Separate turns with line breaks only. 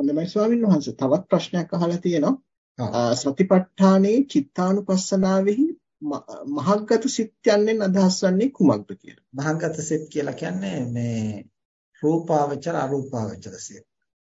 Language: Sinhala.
හොඳයි ස්වාමීන් වහන්සේ තවත් ප්‍රශ්නයක් අහලා තියෙනවා සතිපට්ඨානයේ චිත්තානුපස්සනාවෙහි මහග්ගත සිත් යන්නේ අදහස් වන්නේ කුමක්ද කියලා.
මහග්ගත සිත් කියලා කියන්නේ මේ රූපාවචර අරූපාවචර සිත්.